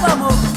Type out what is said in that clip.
vamos.